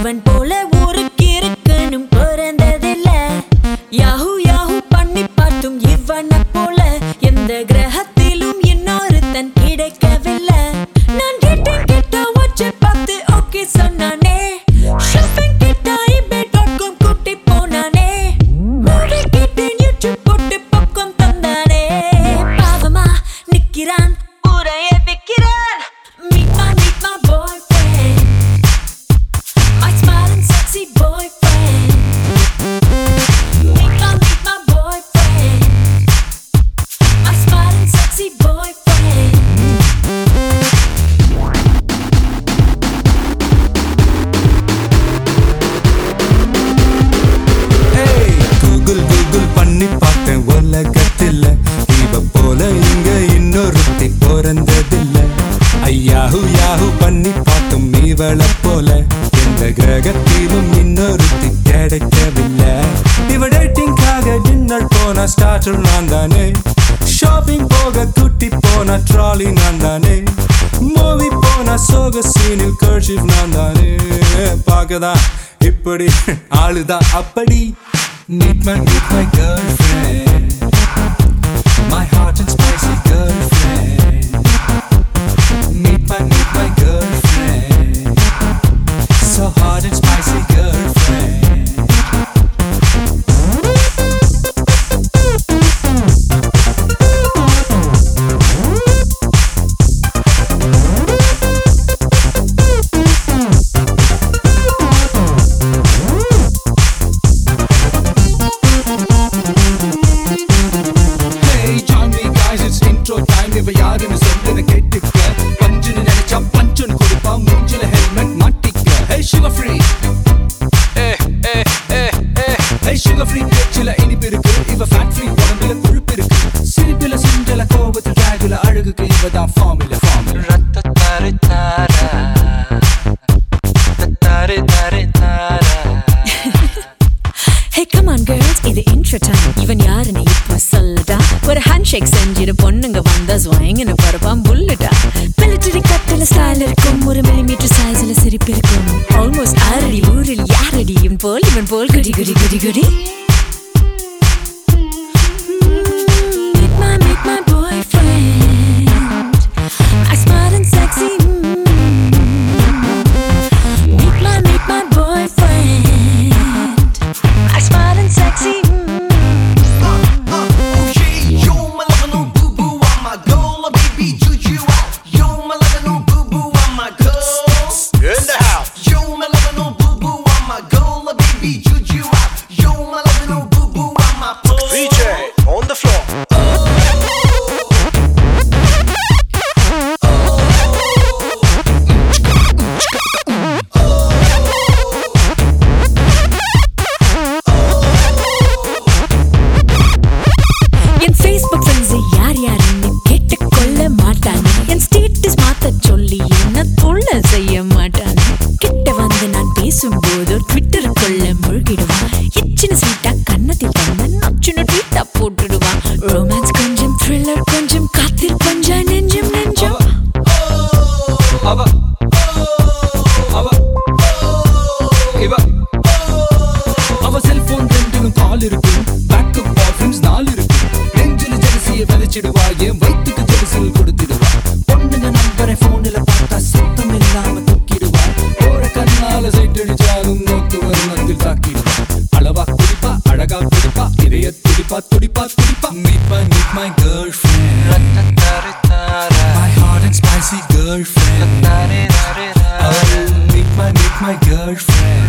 அவன் போல இவளை போல எந்த கிரகத்திலும் இன்னொருத்தி கிடைக்கவில்லை. இவ டேட்டிங்காக டின்னர் போன ஸ்டார்டர் நான் தானே. ஷாப்பிங் போக குட்டி போன ட்ராலி நான் தானே. மூவி போன சோக சீனில் கர்ஷிப் நான் தானே. பார்க்கதான் இப்படி ஆளுதான் அப்படி. Meet my, meet my girlfriend. Girls இது இன்ட்ரோ டைம் இவன் யாருன்னு இப்ப சொல்லடா ஒரு ஹேண்ட் ஷேக் செஞ்சிட பொண்ணுங்க வந்தா ஸ்வாயிங்கன்னு பரப்பான் புல்லட்டா மிலிட்டரி கட்டில ஸ்டைல் இருக்கும். ஒரு மில்லிமீட்டர் சைஸ்ல சிரிப்பு இருக்கும். ஆல்மோஸ்ட் ஆறடி ஊரில் யாரடியும் போல் இவன் போல். குடி குடி குடி குடி. Facebook, Twitter. Turipa, Turipa, Turipa Meepa, need my girlfriend. My hot and spicy girlfriend. Oh, Meepa, need my girlfriend.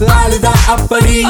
நாளுதான் அப்படி.